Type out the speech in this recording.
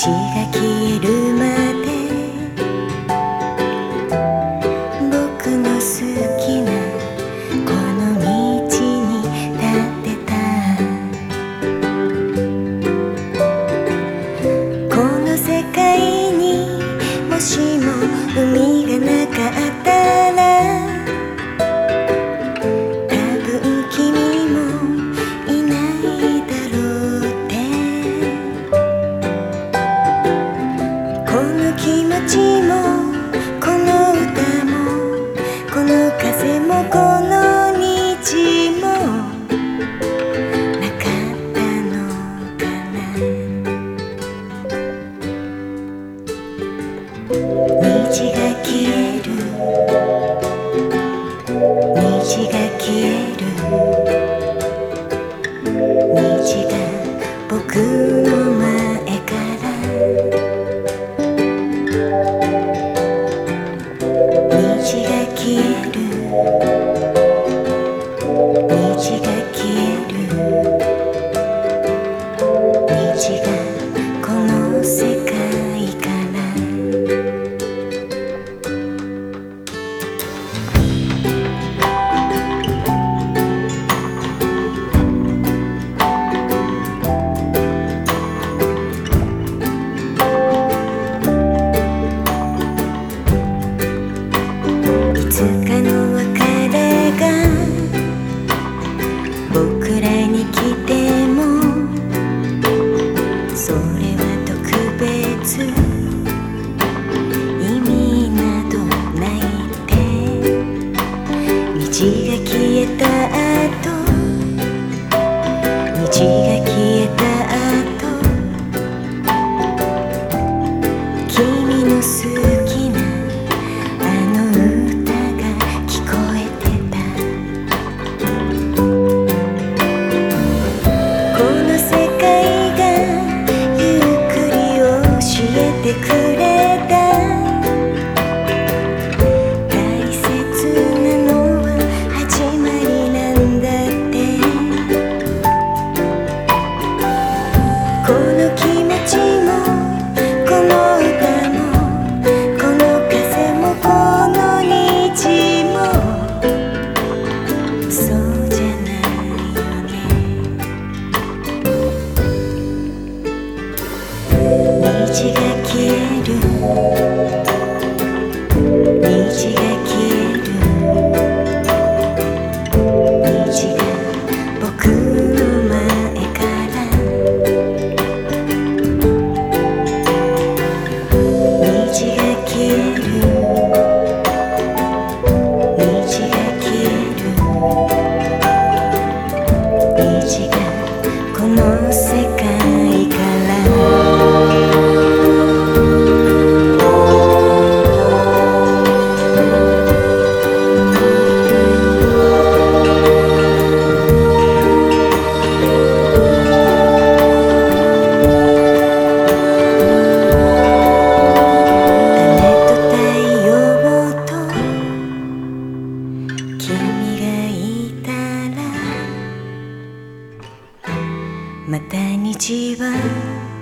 期待。つかの to この Even.